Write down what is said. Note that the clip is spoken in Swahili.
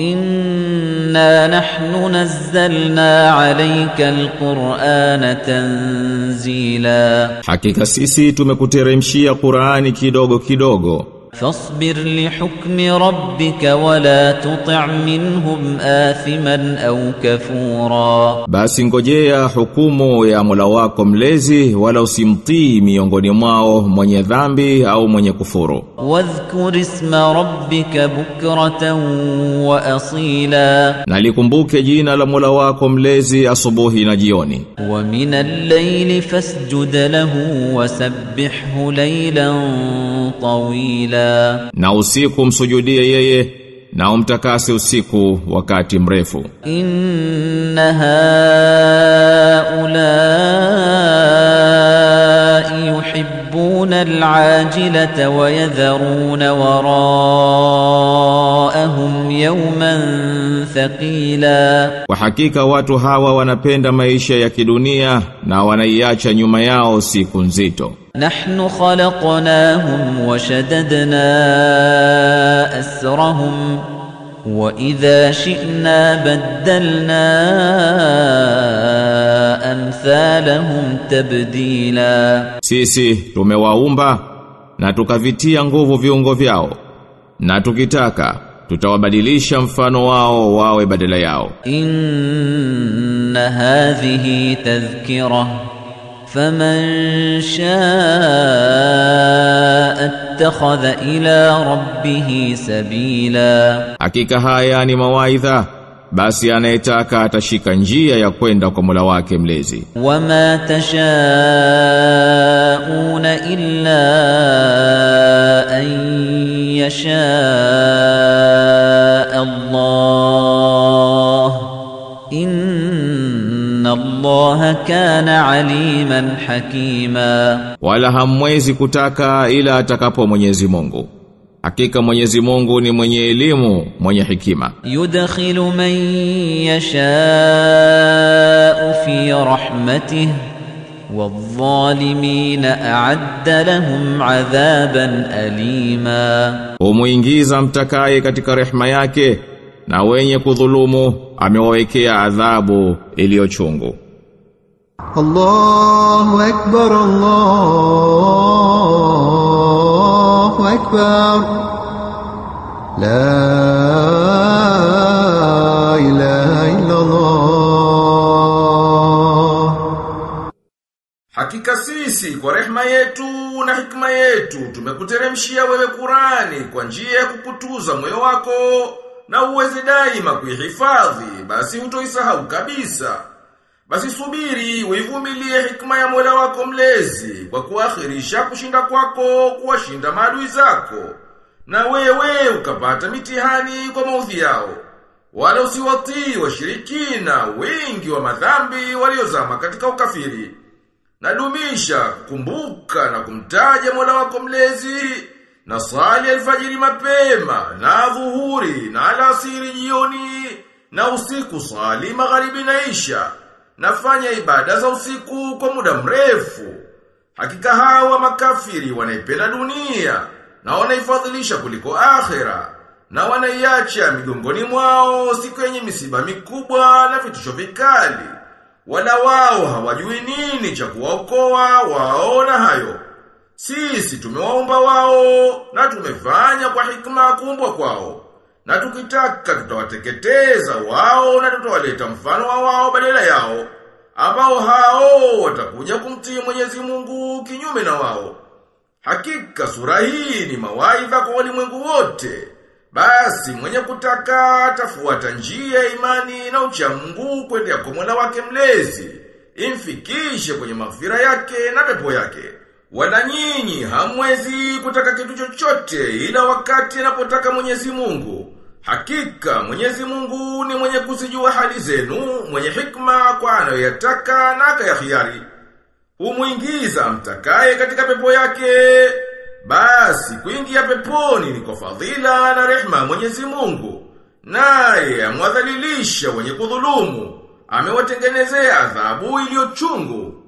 إنا نحن نزلنا عليك القرآن تنزيلا Hakika sisi tumekuteremshia Qur'ani kidogo kidogo فاصبر لحكم ربك ولا تطع منهم آثما أو كفورا. باس نجي حكوم يا ملواك ملزي ولو سمطي ميونغ نماو من يذنبي أو من يكفور واذكر اسم ربك بكرة وأصيلا نالكم بوك جينا لملواك ملزي أصبوه نجيوني ومن الليل فاسجد له وسبحه ليلا طويلا طويلا na usiku msujudie yeye na umtakase usiku wakati mrefu إن هؤلاء يحبون العاجلة ويذرون وراءهم يوما ثقيلا. وحقيقة watu hawa wanapenda maisha ya kidunia na wanaiacha nyuma yao siku نحن خلقناهم وشددنا أسرهم. وإذا شئنا بدلنا أمثالهم تبديلا Sisi tumewaumba na tukavitia nguvu viungo vyao. Na tukitaka tutawabadilisha mfano wao wawe badala yao. إن هذه تذكرة فمن شاء اتخذ إلى ربه سبيلا Hakika haya ni mawaidha basi anayetaka atashika njia ya kwenda kwa Mola wake mlezi. وما تشاءون إلا أن يشاء الله الله كان عليما حكيما Wala hamwezi kutaka ila atakapo Mwenyezi Mungu. Hakika Mwenyezi Mungu ni mwenye elimu, mwenye hikima. يدخل من يشاء في رحمته والظالمين أعد لهم عذابا أليما Humuingiza mtakaye katika rehema yake na wenye kudhulumu amewawekea adhabu iliyochungu. الله Allahu Ekber, Allahu Ekber. La ilahe illallah. Hakika sisi kwa rehma yetu na hikma yetu tumekuteremshia wewe Kurani kwa njia ya kukutuza moyo wako na uweze daima kuihifadhi basi hutoisahau kabisa. Basi subiri uivumilie hikma ya Mola wako mlezi kwa kuakhirisha kushinda kwako kuwashinda maadui zako na wewe ukapata mitihani kwa maudhi yao. Wala usiwatii washirikina wengi wa madhambi waliozama katika ukafiri. nadumisha kumbuka na kumtaja Mola wako mlezi na sali alfajiri mapema na dhuhuri na alasiri jioni na usiku sali magharibi na isha nafanya ibada za usiku kwa muda mrefu hakika hawa makafiri wanaipenda dunia na wanaifadhilisha kuliko akhera na wanaiacha migongoni mwao siku yenye misiba mikubwa na vitisho vikali wala wao hawajui nini cha kuwaokoa waona hayo. Sisi tumewaumba wao na tumefanya kwa hikma kuumbwa kwao. Na tukitaka tutawateketeza wao na tutawaleta mfano wa wao badala yao. Ambao hao watakuja kumtii Mwenyezi Mungu kinyume na wao. Hakika sura hii ni mawaidha kwa walimwengu wote. Basi mwenye kutaka atafuata njia ya imani na ucha Mungu kwenda kwa Mola wake mlezi, imfikishe kwenye maghfira yake na pepo yake. Wala nyinyi hamwezi kutaka kitu chochote ila wakati anapotaka Mwenyezi Mungu. Hakika Mwenyezi Mungu ni mwenye kuzijua hali zenu, mwenye hikma kwa anayoyataka na akayahiari. Humuingiza mtakaye katika pepo yake. Basi kuingia peponi ni kwa fadhila na rehma Mwenyezi Mungu. Naye amwadhalilisha wenye kudhulumu, amewatengenezea adhabu iliyo chungu.